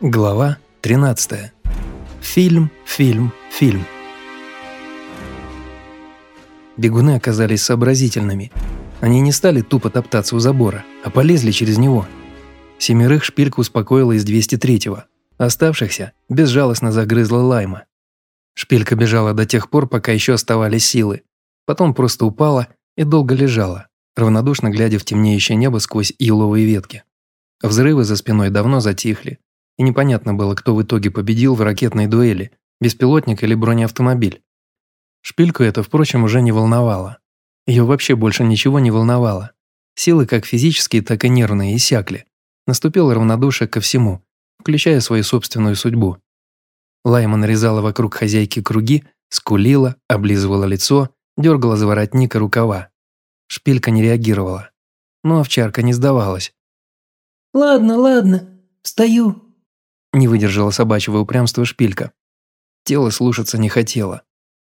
Глава 13. Фильм, фильм, фильм. Бегуны оказались сообразительными. Они не стали тупо топтаться у забора, а полезли через него. Семерых шпилька успокоила из 203-го. Оставшихся безжалостно загрызла лайма. Шпилька бежала до тех пор, пока еще оставались силы. Потом просто упала и долго лежала, равнодушно глядя в темнеющее небо сквозь еловые ветки. Взрывы за спиной давно затихли, и непонятно было, кто в итоге победил в ракетной дуэли, беспилотник или бронеавтомобиль. Шпильку это, впрочем, уже не волновало. Ее вообще больше ничего не волновало. Силы как физические, так и нервные иссякли. Наступило равнодушие ко всему, включая свою собственную судьбу. Лайма нарезала вокруг хозяйки круги, скулила, облизывала лицо, дергала за воротник и рукава. Шпилька не реагировала. Но овчарка не сдавалась. «Ладно, ладно, встаю», не выдержала собачьего упрямства шпилька. Тело слушаться не хотело.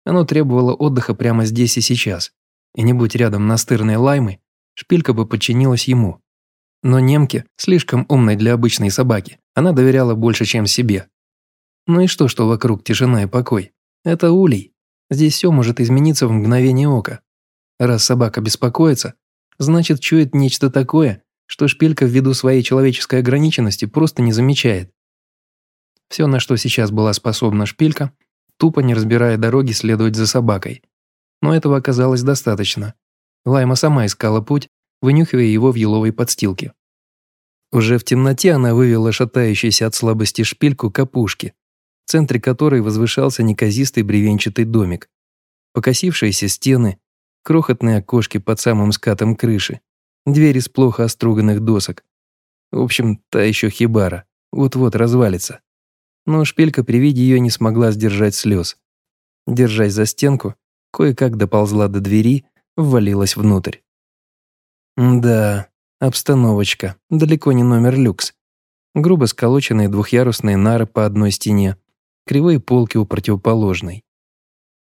Оно требовало отдыха прямо здесь и сейчас. И не будь рядом настырной лаймы, шпилька бы подчинилась ему. Но немке, слишком умной для обычной собаки, она доверяла больше, чем себе. Ну и что, что вокруг тишина и покой? Это улей. Здесь все может измениться в мгновение ока. Раз собака беспокоится, значит чует нечто такое, что шпилька ввиду своей человеческой ограниченности просто не замечает. Все, на что сейчас была способна шпилька, тупо не разбирая дороги, следовать за собакой. Но этого оказалось достаточно. Лайма сама искала путь, вынюхивая его в еловой подстилке. Уже в темноте она вывела шатающуюся от слабости шпильку к опушке, в центре которой возвышался неказистый бревенчатый домик. Покосившиеся стены, крохотные окошки под самым скатом крыши, двери с плохо оструганных досок. В общем, та еще хибара, вот-вот развалится но шпилька при виде ее не смогла сдержать слез. Держась за стенку, кое-как доползла до двери, ввалилась внутрь. Да, обстановочка, далеко не номер люкс. Грубо сколоченные двухъярусные нары по одной стене, кривые полки у противоположной.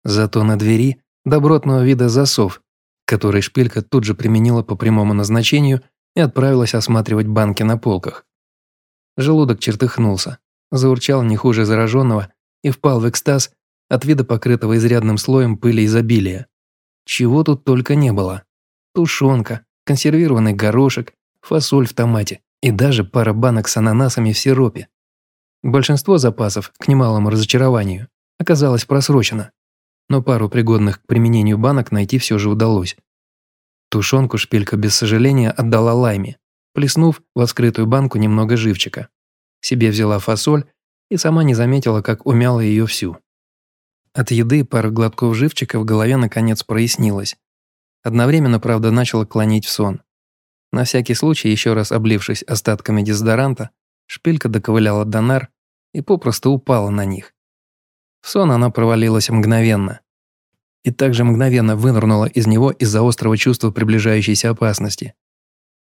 Зато на двери добротного вида засов, который шпилька тут же применила по прямому назначению и отправилась осматривать банки на полках. Желудок чертыхнулся заурчал не хуже зараженного и впал в экстаз от вида покрытого изрядным слоем пыли изобилия. Чего тут только не было. Тушенка, консервированный горошек, фасоль в томате и даже пара банок с ананасами в сиропе. Большинство запасов, к немалому разочарованию, оказалось просрочено, но пару пригодных к применению банок найти все же удалось. Тушенку шпилька без сожаления отдала Лайме, плеснув в открытую банку немного живчика. Себе взяла фасоль и сама не заметила, как умяла ее всю. От еды пара глотков живчика в голове наконец прояснилось. Одновременно, правда, начала клонить в сон. На всякий случай, еще раз облившись остатками дезодоранта, шпилька доковыляла до нар и попросту упала на них. В сон она провалилась мгновенно. И также мгновенно вынырнула из него из-за острого чувства приближающейся опасности.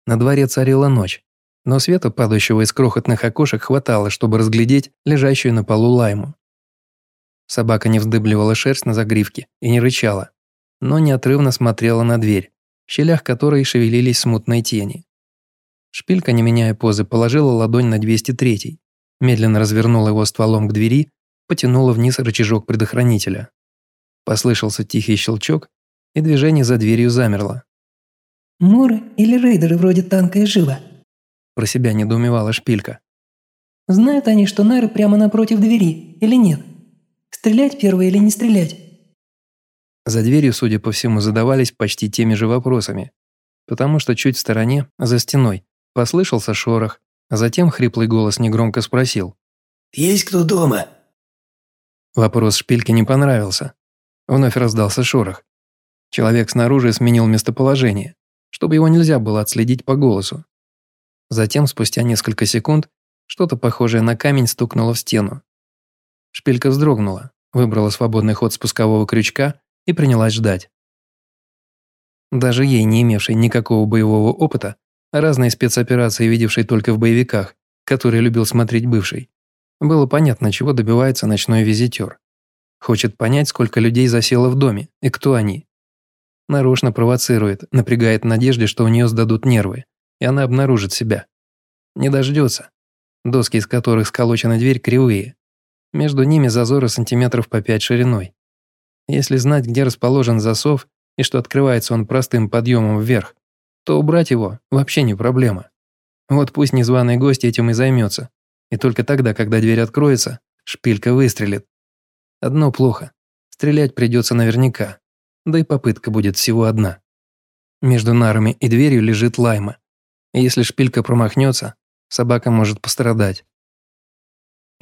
На дворе царила ночь но света, падающего из крохотных окошек, хватало, чтобы разглядеть лежащую на полу лайму. Собака не вздыбливала шерсть на загривке и не рычала, но неотрывно смотрела на дверь, в щелях которой шевелились смутные тени. Шпилька, не меняя позы, положила ладонь на 203 медленно развернула его стволом к двери, потянула вниз рычажок предохранителя. Послышался тихий щелчок, и движение за дверью замерло. «Муры или рейдеры вроде танка и жива?» Про себя недоумевала шпилька. «Знают они, что нары прямо напротив двери, или нет? Стрелять первые или не стрелять?» За дверью, судя по всему, задавались почти теми же вопросами. Потому что чуть в стороне, за стеной, послышался шорох, а затем хриплый голос негромко спросил. «Есть кто дома?» Вопрос шпильке не понравился. Вновь раздался шорох. Человек снаружи сменил местоположение, чтобы его нельзя было отследить по голосу. Затем, спустя несколько секунд, что-то похожее на камень стукнуло в стену. Шпилька вздрогнула, выбрала свободный ход спускового крючка и принялась ждать. Даже ей, не имевшей никакого боевого опыта, разные спецоперации, видевшей только в боевиках, которые любил смотреть бывший, было понятно, чего добивается ночной визитер. Хочет понять, сколько людей засело в доме и кто они. Нарочно провоцирует, напрягает в надежде, что у нее сдадут нервы, и она обнаружит себя. Не дождется. доски из которых сколочена дверь кривые. Между ними зазоры сантиметров по пять шириной. Если знать, где расположен засов и что открывается он простым подъемом вверх, то убрать его вообще не проблема. Вот пусть незваный гость этим и займется. И только тогда, когда дверь откроется, шпилька выстрелит. Одно плохо. Стрелять придется наверняка. Да и попытка будет всего одна. Между нарами и дверью лежит лайма. Если шпилька промахнется, собака может пострадать.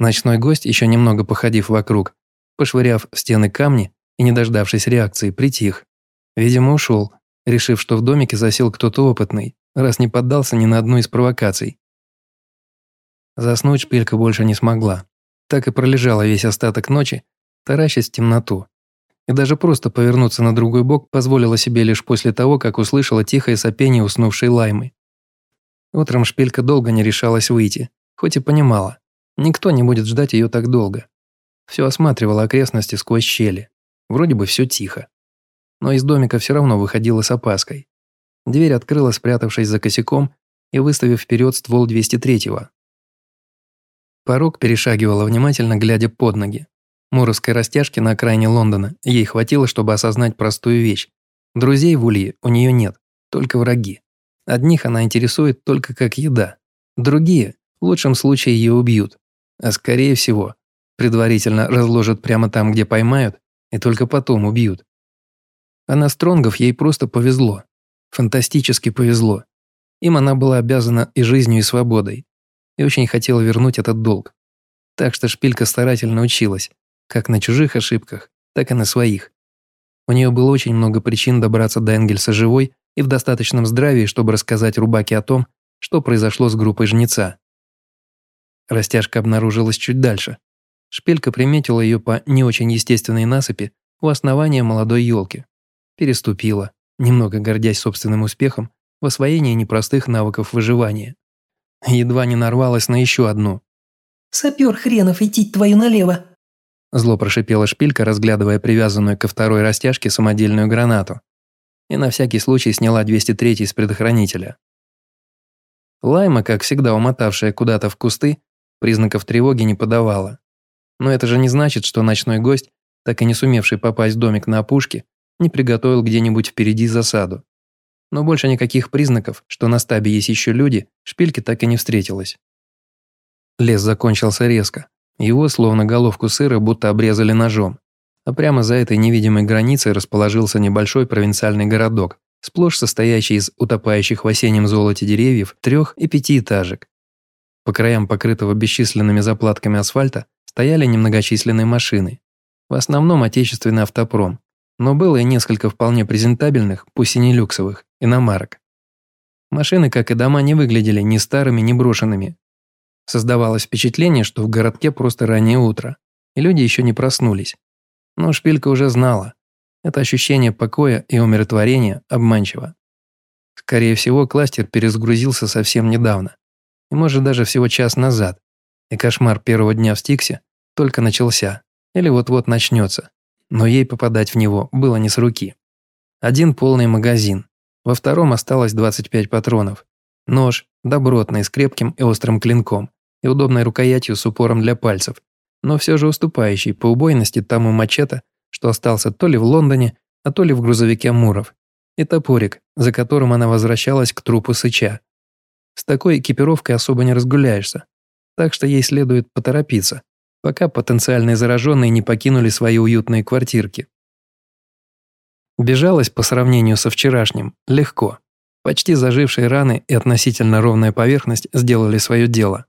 Ночной гость, еще немного походив вокруг, пошвыряв в стены камни и не дождавшись реакции, притих. Видимо, ушел, решив, что в домике засел кто-то опытный, раз не поддался ни на одну из провокаций. Заснуть шпилька больше не смогла. Так и пролежала весь остаток ночи, таращась в темноту. И даже просто повернуться на другой бок позволила себе лишь после того, как услышала тихое сопение уснувшей лаймы. Утром шпилька долго не решалась выйти, хоть и понимала, никто не будет ждать ее так долго. Все осматривала окрестности сквозь щели. Вроде бы все тихо. Но из домика все равно выходила с опаской. Дверь открыла, спрятавшись за косяком и выставив вперед ствол 203-го. Порог перешагивала внимательно, глядя под ноги. Муровской растяжки на окраине Лондона ей хватило, чтобы осознать простую вещь. Друзей в Улье у нее нет, только враги. Одних она интересует только как еда. Другие, в лучшем случае, ее убьют. А скорее всего, предварительно разложат прямо там, где поймают, и только потом убьют. А на Стронгов ей просто повезло. Фантастически повезло. Им она была обязана и жизнью, и свободой. И очень хотела вернуть этот долг. Так что Шпилька старательно училась, как на чужих ошибках, так и на своих. У нее было очень много причин добраться до Энгельса живой и в достаточном здравии, чтобы рассказать Рубаке о том, что произошло с группой жнеца. Растяжка обнаружилась чуть дальше. Шпилька приметила ее по не очень естественной насыпи у основания молодой елки. Переступила, немного гордясь собственным успехом в освоении непростых навыков выживания. Едва не нарвалась на еще одну. «Сапер хренов, идти твою налево!» Зло прошипела шпилька, разглядывая привязанную ко второй растяжке самодельную гранату. И на всякий случай сняла 203 с предохранителя. Лайма, как всегда умотавшая куда-то в кусты, признаков тревоги не подавала. Но это же не значит, что ночной гость, так и не сумевший попасть в домик на опушке, не приготовил где-нибудь впереди засаду. Но больше никаких признаков, что на стабе есть еще люди, шпильке так и не встретилось. Лес закончился резко. Его, словно головку сыра, будто обрезали ножом. А прямо за этой невидимой границей расположился небольшой провинциальный городок, сплошь состоящий из утопающих в осеннем золоте деревьев трех- и пятиэтажек. По краям покрытого бесчисленными заплатками асфальта стояли немногочисленные машины. В основном отечественный автопром, но было и несколько вполне презентабельных, пусть и не люксовых, иномарок. Машины, как и дома, не выглядели ни старыми, ни брошенными, Создавалось впечатление, что в городке просто раннее утро, и люди еще не проснулись. Но Шпилька уже знала. Это ощущение покоя и умиротворения обманчиво. Скорее всего, кластер перезагрузился совсем недавно. И может даже всего час назад. И кошмар первого дня в Стиксе только начался. Или вот-вот начнется. Но ей попадать в него было не с руки. Один полный магазин. Во втором осталось 25 патронов. Нож, добротный, с крепким и острым клинком и удобной рукоятью с упором для пальцев, но все же уступающий по убойности тому мачете, что остался то ли в Лондоне, а то ли в грузовике Муров, и топорик, за которым она возвращалась к трупу сыча. С такой экипировкой особо не разгуляешься, так что ей следует поторопиться, пока потенциальные зараженные не покинули свои уютные квартирки. Бежалась по сравнению со вчерашним легко. Почти зажившие раны и относительно ровная поверхность сделали свое дело.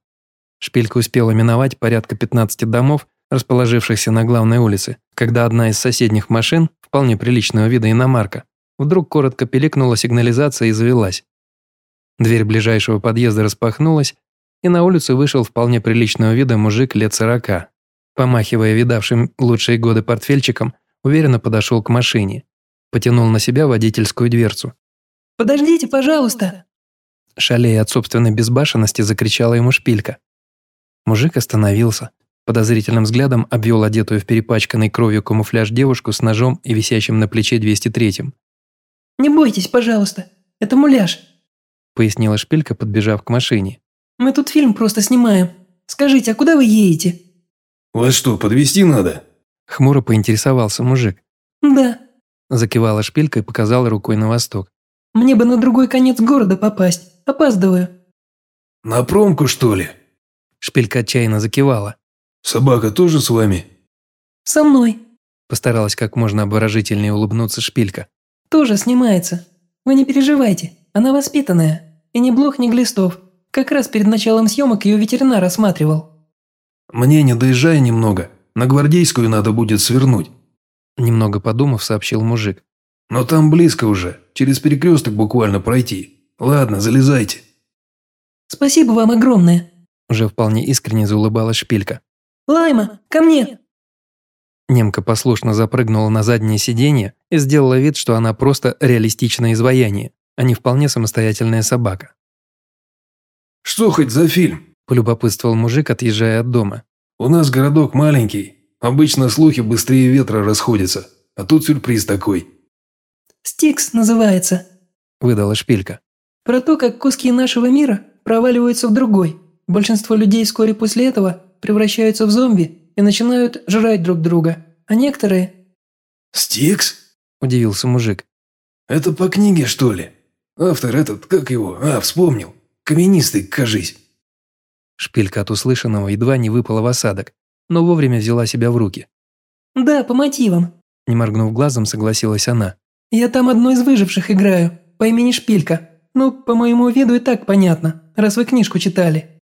Шпилька успела миновать порядка 15 домов, расположившихся на главной улице, когда одна из соседних машин, вполне приличного вида иномарка, вдруг коротко пиликнула сигнализация и завелась. Дверь ближайшего подъезда распахнулась, и на улицу вышел вполне приличного вида мужик лет сорока. Помахивая видавшим лучшие годы портфельчиком, уверенно подошел к машине. Потянул на себя водительскую дверцу. «Подождите, пожалуйста!» Шалея от собственной безбашенности, закричала ему шпилька. Мужик остановился, подозрительным взглядом обвел одетую в перепачканной кровью камуфляж девушку с ножом и висящим на плече 203-м. «Не бойтесь, пожалуйста, это муляж», пояснила шпилька, подбежав к машине. «Мы тут фильм просто снимаем. Скажите, а куда вы едете?» «Вас что, подвезти надо?» Хмуро поинтересовался мужик. «Да, Закивала шпилька и показала рукой на восток. мне бы на другой конец города попасть. Опаздываю». «На промку, что ли? Шпилька отчаянно закивала. Собака тоже с вами?» «Со мной. Постаралась как можно обворожительнее улыбнуться шпилька. Тоже снимается. Вы не переживайте, она воспитанная. И ни блох, ни глистов. Как раз перед началом съемок ее ветеринар осматривал». «Мне не доезжай немного. На Гвардейскую надо будет свернуть. Немного подумав, сообщил мужик. Но там близко уже. Через перекресток буквально пройти. Ладно, залезайте». «Спасибо вам огромное. Уже вполне искренне заулыбалась шпилька. Лайма, ко мне!» Немка послушно запрыгнула на заднее сиденье и сделала вид, что она просто реалистичное изваяние, а не вполне самостоятельная собака. «Что хоть за фильм? Полюбопытствовал мужик, отъезжая от дома. У нас городок маленький. Обычно слухи быстрее ветра расходятся. А тут сюрприз такой. «Стикс называется. Выдала шпилька. Про то, как куски нашего мира проваливаются в другой. Большинство людей вскоре после этого превращаются в зомби и начинают жрать друг друга. А некоторые... «Стикс? Удивился мужик. Это по книге, что ли? Автор этот, как его? А, вспомнил. Каменистый, кажись». Шпилька от услышанного едва не выпала в осадок, но вовремя взяла себя в руки. Да, по мотивам. Не моргнув глазом, согласилась она. Я там одну из выживших играю, по имени Шпилька. Ну, по моему виду и так понятно, раз вы книжку читали.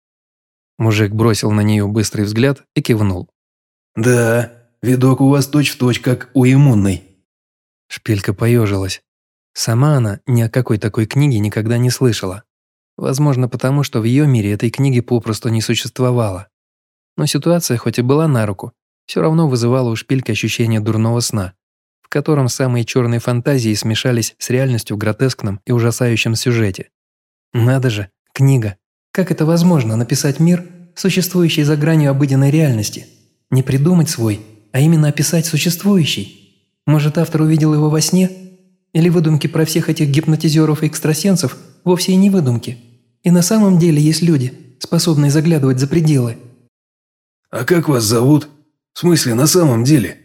Мужик бросил на нее быстрый взгляд и кивнул. «Да, видок у вас точь-в-точь, как у иммунной». Шпилька поежилась. Сама она ни о какой такой книге никогда не слышала. Возможно, потому что в ее мире этой книги попросту не существовало. Но ситуация, хоть и была на руку, все равно вызывала у шпильки ощущение дурного сна, в котором самые черные фантазии смешались с реальностью в гротескном и ужасающем сюжете. Надо же, книга. Как это возможно, написать мир, существующий за гранью обыденной реальности? Не придумать свой, а именно описать существующий? Может, автор увидел его во сне? Или выдумки про всех этих гипнотизеров и экстрасенсов вовсе и не выдумки? И на самом деле есть люди, способные заглядывать за пределы. «А как вас зовут? В смысле, на самом деле?»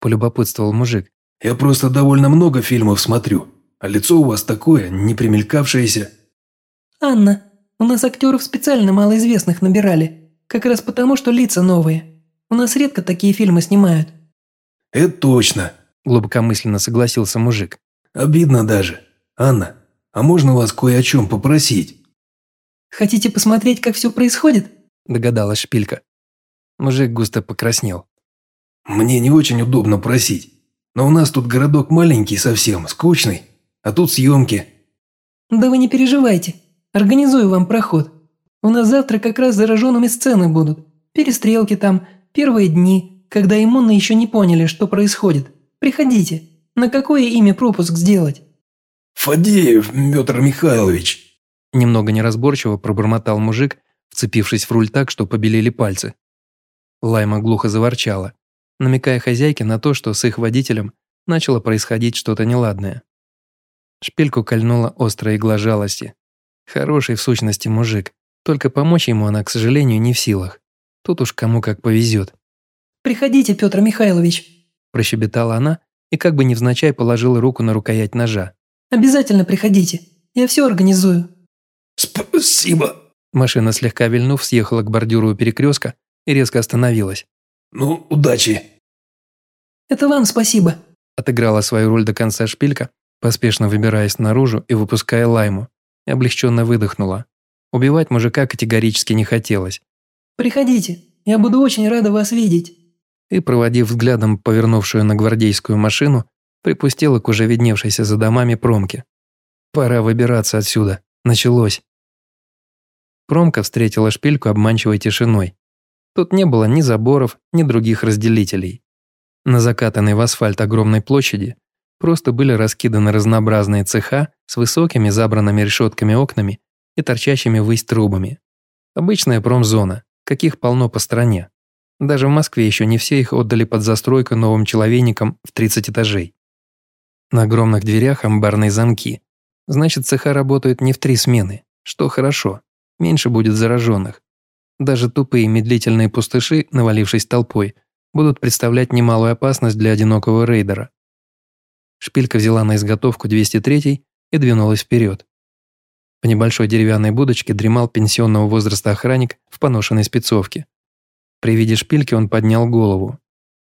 Полюбопытствовал мужик. «Я просто довольно много фильмов смотрю, а лицо у вас такое, не примелькавшееся». «Анна, у нас актеров специально малоизвестных набирали. Как раз потому, что лица новые. У нас редко такие фильмы снимают». «Это точно. Глубокомысленно согласился мужик. Обидно даже. Анна, а можно вас кое о чем попросить?» «Хотите посмотреть, как все происходит?» Догадалась шпилька. Мужик густо покраснел. «Мне не очень удобно просить, но у нас тут городок маленький совсем, скучный, а тут съемки». «Да вы не переживайте. Организую вам проход. У нас завтра как раз зараженными сцены будут. Перестрелки там, первые дни, когда иммунные еще не поняли, что происходит. Приходите. На какое имя пропуск сделать?» «Фадеев Петр Михайлович». Немного неразборчиво пробормотал мужик, вцепившись в руль так, что побелели пальцы. Лайма глухо заворчала, намекая хозяйке на то, что с их водителем начало происходить что-то неладное. Шпильку кольнула острая игла жалости. Хороший в сущности мужик, только помочь ему она, к сожалению, не в силах. Тут уж кому как повезет. «Приходите, Петр Михайлович. Прощебетала она и как бы невзначай положила руку на рукоять ножа. Обязательно приходите. Я все организую». «Спасибо». Машина, слегка вильнув, съехала к бордюру у перекрестка и резко остановилась. «Ну, удачи». «Это вам спасибо». Отыграла свою роль до конца шпилька, поспешно выбираясь наружу и выпуская лайму, и облегченно выдохнула. Убивать мужика категорически не хотелось. «Приходите. Я буду очень рада вас видеть». И, проводив взглядом повернувшую на гвардейскую машину, припустила к уже видневшейся за домами промке. Пора выбираться отсюда. Началось. Промка встретила шпильку обманчивой тишиной. Тут не было ни заборов, ни других разделителей. На закатанной в асфальт огромной площади просто были раскиданы разнообразные цеха с высокими забранными решетками окнами и торчащими ввысь трубами. Обычная промзона, каких полно по стране. Даже в Москве еще не все их отдали под застройку новым человейникам в 30 этажей. На огромных дверях амбарные замки. Значит, цеха работают не в три смены, что хорошо, меньше будет зараженных. Даже тупые медлительные пустыши, навалившись толпой, будут представлять немалую опасность для одинокого рейдера. Шпилька взяла на изготовку 203 и двинулась вперед. В небольшой деревянной будочке дремал пенсионного возраста охранник в поношенной спецовке. При виде шпильки он поднял голову.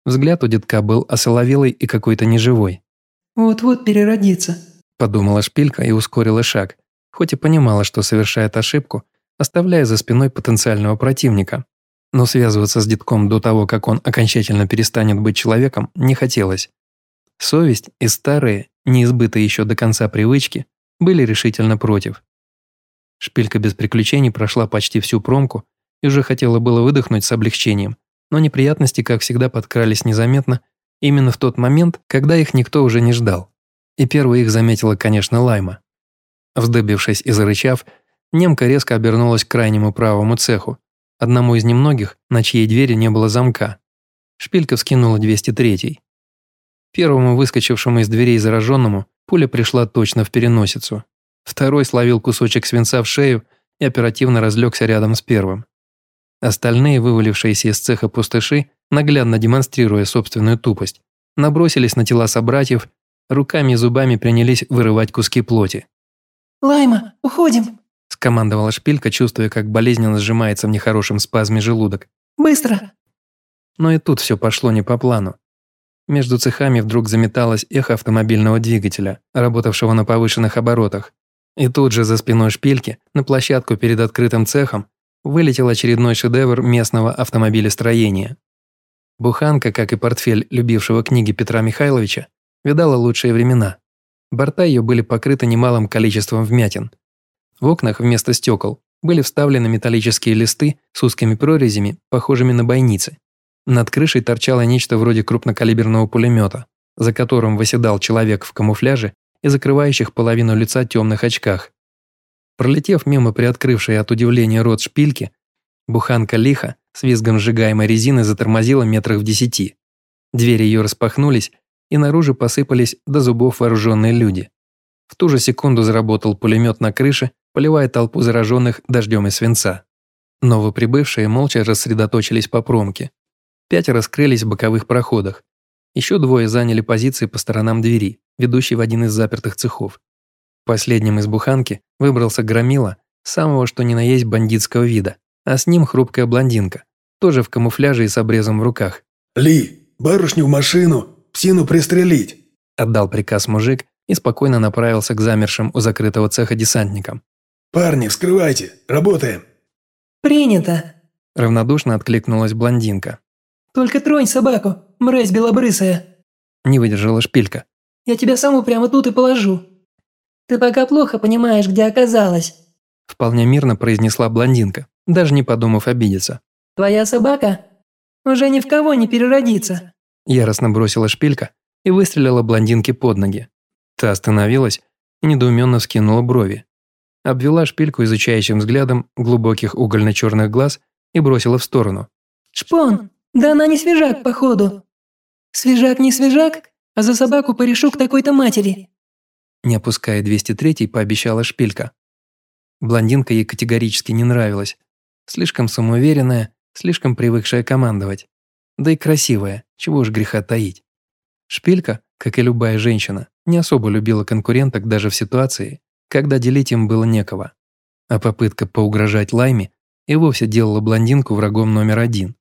Взгляд у детка был осоловелый и какой-то неживой. «Вот-вот переродится», – подумала шпилька и ускорила шаг, хоть и понимала, что совершает ошибку, оставляя за спиной потенциального противника. Но связываться с детком до того, как он окончательно перестанет быть человеком, не хотелось. Совесть и старые, неизбытые еще до конца привычки, были решительно против. Шпилька без приключений прошла почти всю промку и уже хотела было выдохнуть с облегчением, но неприятности, как всегда, подкрались незаметно именно в тот момент, когда их никто уже не ждал. И первой их заметила, конечно, Лайма. Вздыбившись и зарычав, немка резко обернулась к крайнему правому цеху, одному из немногих, на чьей двери не было замка. Шпилька вскинула 203-й. Первому выскочившему из дверей зараженному пуля пришла точно в переносицу. Второй словил кусочек свинца в шею и оперативно разлегся рядом с первым. Остальные, вывалившиеся из цеха пустыши, наглядно демонстрируя собственную тупость, набросились на тела собратьев, руками и зубами принялись вырывать куски плоти. «Лайма, уходим!» – скомандовала шпилька, чувствуя, как болезненно сжимается в нехорошем спазме желудок. «Быстро!» Но и тут все пошло не по плану. Между цехами вдруг заметалось эхо автомобильного двигателя, работавшего на повышенных оборотах. И тут же за спиной шпильки, на площадку перед открытым цехом, вылетел очередной шедевр местного автомобилестроения. Буханка, как и портфель любившего книги Петра Михайловича, видала лучшие времена. Борта ее были покрыты немалым количеством вмятин. В окнах вместо стекол были вставлены металлические листы с узкими прорезями, похожими на бойницы. Над крышей торчало нечто вроде крупнокалиберного пулемета, за которым восседал человек в камуфляже и закрывающих половину лица темных очках. Пролетев мимо приоткрывшей от удивления рот шпильки, буханка лиха с визгом сжигаемой резины затормозила метрах в десяти. Двери ее распахнулись, и наружу посыпались до зубов вооруженные люди. В ту же секунду заработал пулемет на крыше, поливая толпу зараженных дождем из свинца. Новоприбывшие молча рассредоточились по промке. Пятеро скрылись в боковых проходах. Еще двое заняли позиции по сторонам двери, ведущей в один из запертых цехов. Последним из буханки выбрался громила, самого что ни на есть бандитского вида, а с ним хрупкая блондинка, тоже в камуфляже и с обрезом в руках. «Ли, барышню в машину, псину пристрелить!» Отдал приказ мужик и спокойно направился к замершим у закрытого цеха десантникам. «Парни, вскрывайте, работаем!» «Принято!» Равнодушно откликнулась блондинка. «Только тронь собаку, мразь белобрысая!» Не выдержала шпилька. «Я тебя саму прямо тут и положу!» «Ты пока плохо понимаешь, где оказалась», – вполне мирно произнесла блондинка, даже не подумав обидеться. «Твоя собака уже ни в кого не переродится». Яростно бросила шпилька и выстрелила блондинке под ноги. Та остановилась и недоуменно вскинула брови. Обвела шпильку изучающим взглядом глубоких угольно-черных глаз и бросила в сторону. «Шпон, да она не свежак, походу. Свежак не свежак, а за собаку порешу к такой-то матери не опуская 203 пообещала шпилька. Блондинка ей категорически не нравилась. Слишком самоуверенная, слишком привыкшая командовать. Да и красивая, чего уж греха таить. Шпилька, как и любая женщина, не особо любила конкуренток даже в ситуации, когда делить им было некого. А попытка поугрожать Лайме и вовсе делала блондинку врагом номер один.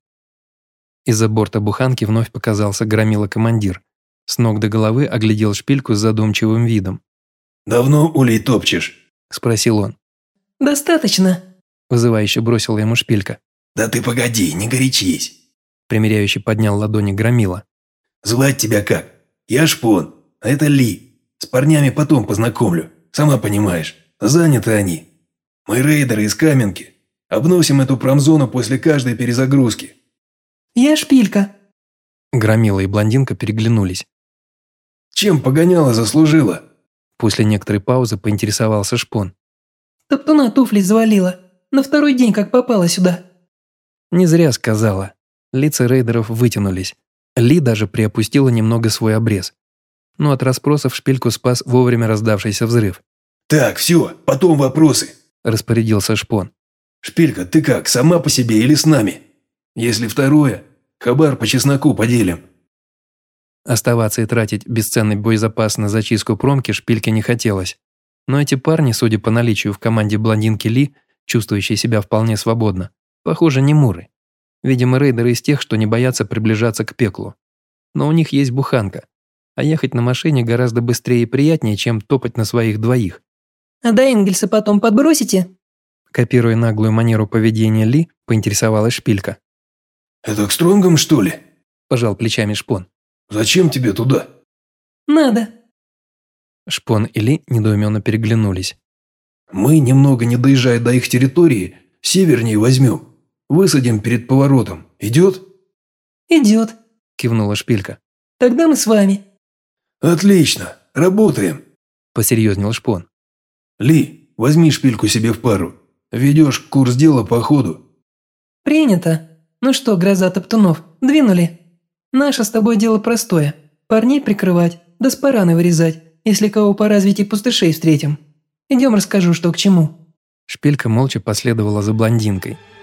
Из-за борта буханки вновь показался громила-командир. С ног до головы оглядел шпильку с задумчивым видом. «Давно улей топчешь?» – спросил он. «Достаточно», – вызывающе бросила ему шпилька. «Да ты погоди, не горячись!» Примеряющий поднял ладони громила. «Звать тебя как? Я Шпон, а это Ли. С парнями потом познакомлю, сама понимаешь. Заняты они. Мы рейдеры из Каменки. Обносим эту промзону после каждой перезагрузки». «Я Шпилька». Громила и блондинка переглянулись. «Чем погоняла заслужила?» После некоторой паузы поинтересовался Шпон. «Топтуна туфли завалила. На второй день, как попала сюда». Не зря сказала. Лица рейдеров вытянулись. Ли даже приопустила немного свой обрез. Но от расспросов шпильку спас вовремя раздавшийся взрыв. «Так, все, потом вопросы», – распорядился Шпон. Шпилька, ты как, сама по себе или с нами? Если второе, хабар по чесноку поделим». Оставаться и тратить бесценный боезапас на зачистку промки шпильке не хотелось. Но эти парни, судя по наличию в команде блондинки Ли, чувствующие себя вполне свободно, похоже, не муры. Видимо, рейдеры из тех, что не боятся приближаться к пеклу. Но у них есть буханка, а ехать на машине гораздо быстрее и приятнее, чем топать на своих двоих. «А до Энгельса потом подбросите?» Копируя наглую манеру поведения Ли, поинтересовалась шпилька. «Это к Стронгам, что ли?» – пожал плечами Шпон. «Зачем тебе туда?» «Надо». Шпон и Ли недоуменно переглянулись. «Мы, немного не доезжая до их территории, севернее возьмем. Высадим перед поворотом. Идет?» «Идет», – кивнула шпилька. «Тогда мы с вами». «Отлично, работаем», – посерьезнел Шпон. «Ли, возьми шпильку себе в пару. Ведешь курс дела по ходу». «Принято. Ну что, гроза топтунов, двинули? Наше с тобой дело простое. Парней прикрывать, да спараны вырезать, если кого по развитию пустышей встретим. Идем расскажу, что к чему». Шпилька молча последовала за блондинкой –